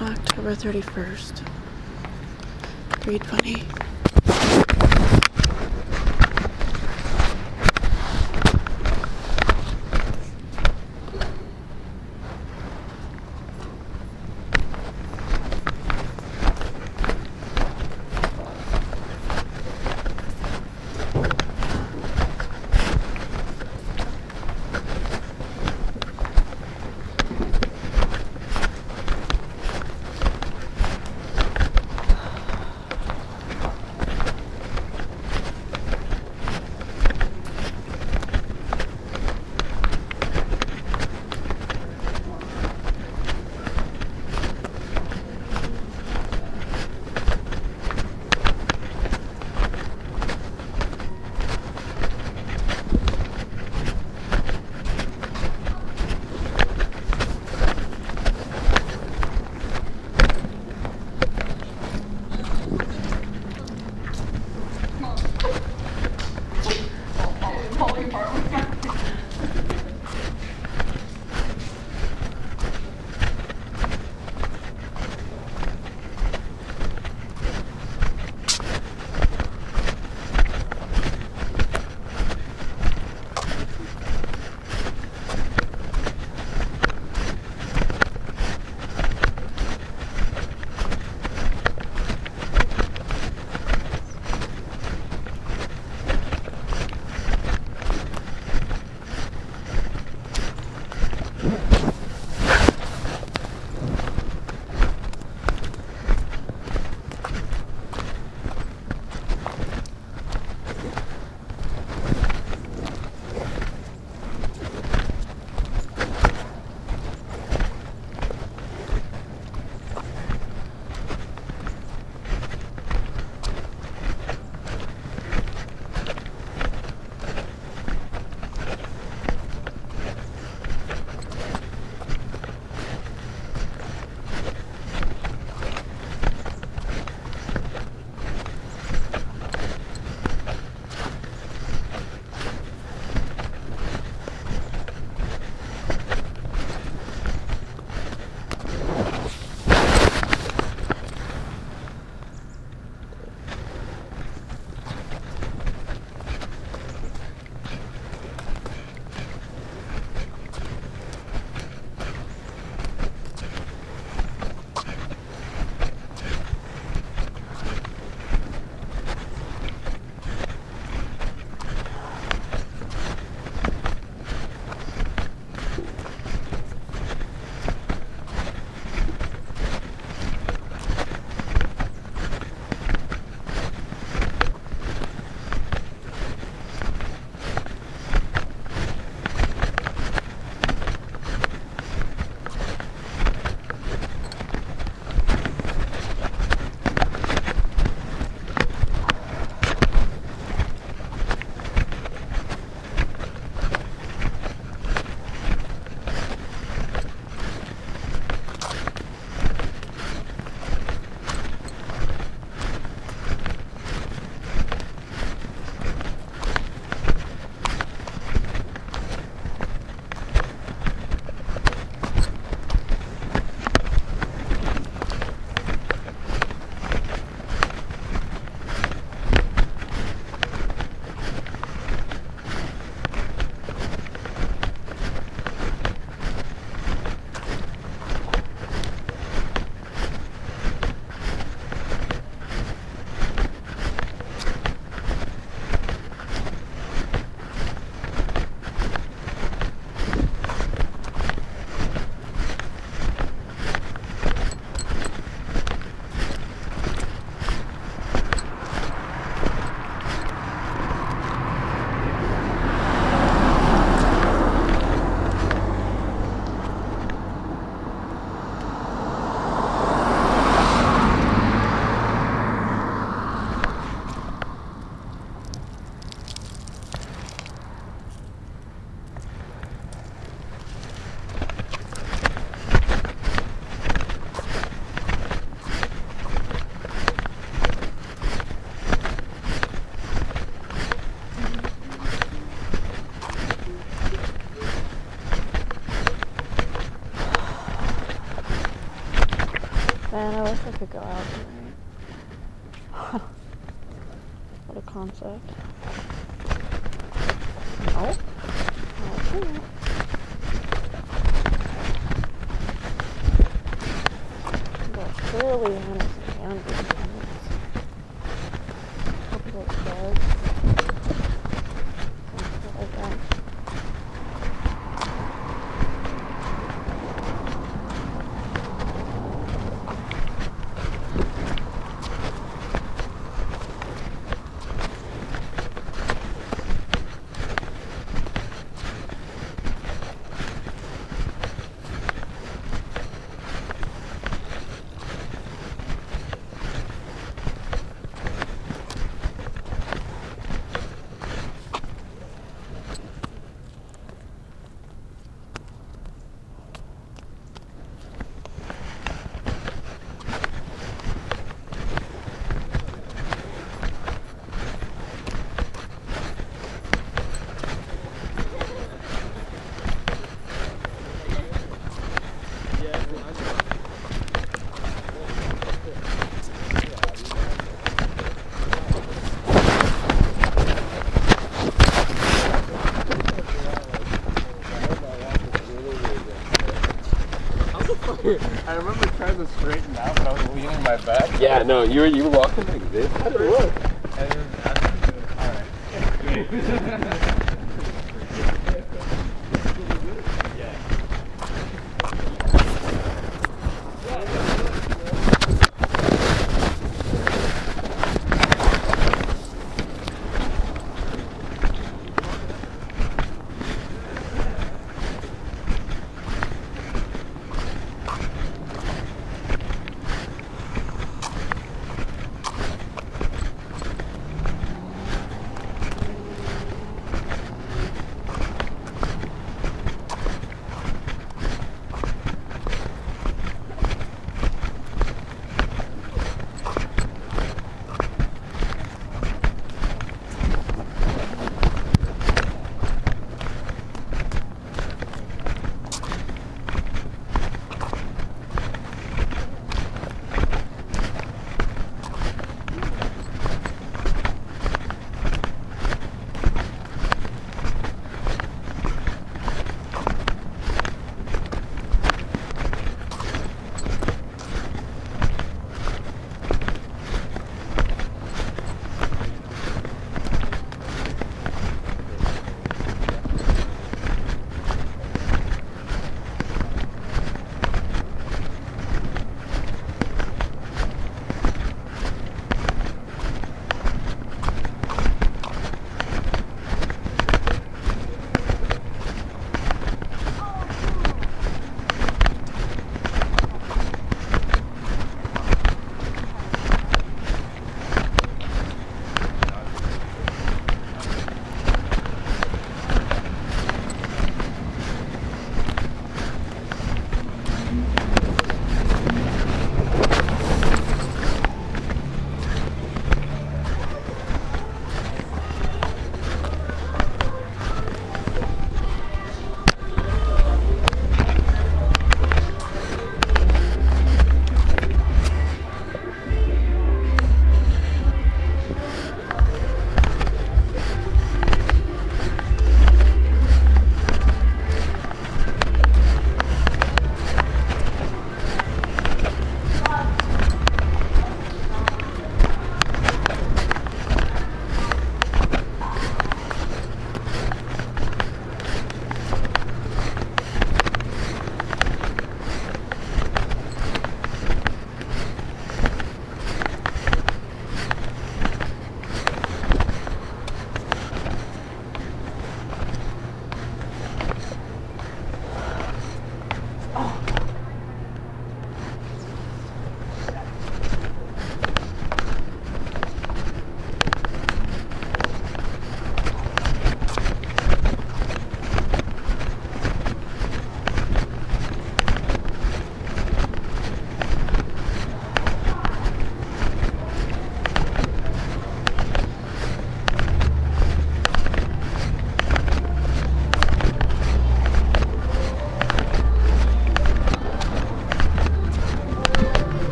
October 31st. 320. Man, I wish I could go out tonight. what a concept. I can't. But clearly Hannah's younger trying to out, but I was leaning my back. Yeah, no, you you were walking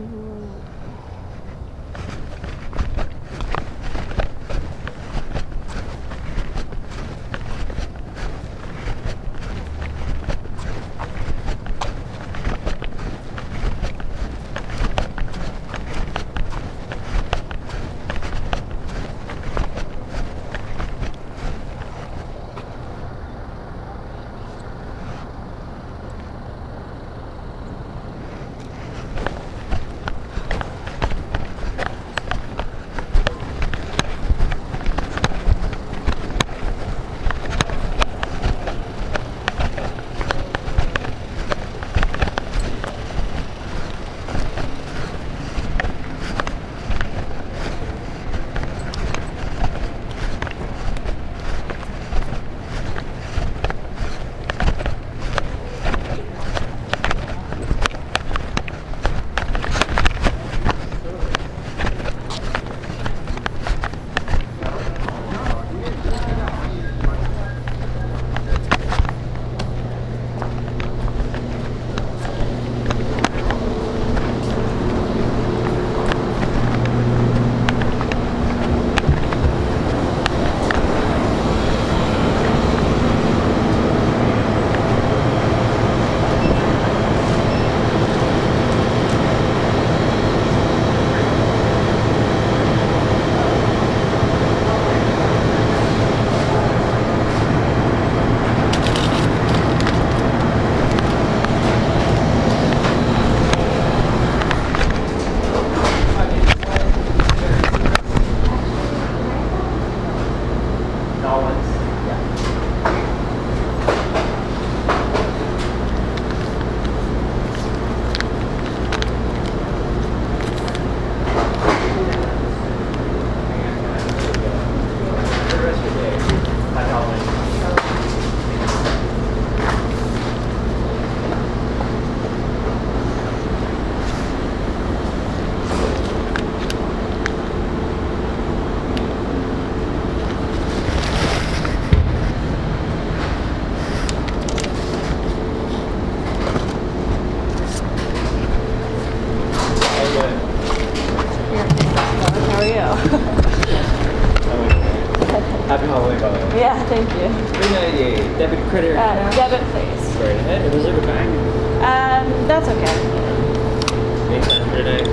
嗯。Debit credit Uh, debit, please. Right ahead. And reserve a bag. Um, that's okay. Any time for today.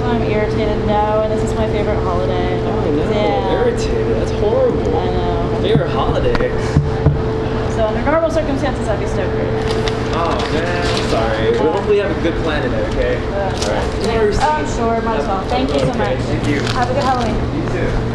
So I'm irritated now, and this is my favorite holiday. Oh no, Yeah. irritated. That's horrible. I know. Favorite holiday. So under normal circumstances, I'd be stoked right. Oh man, I'm sorry. We'll hopefully have a good plan today, okay? Alright. Oh, sure, might as well. Thank you so Okay, much. Thank you. Have a good Halloween. You too.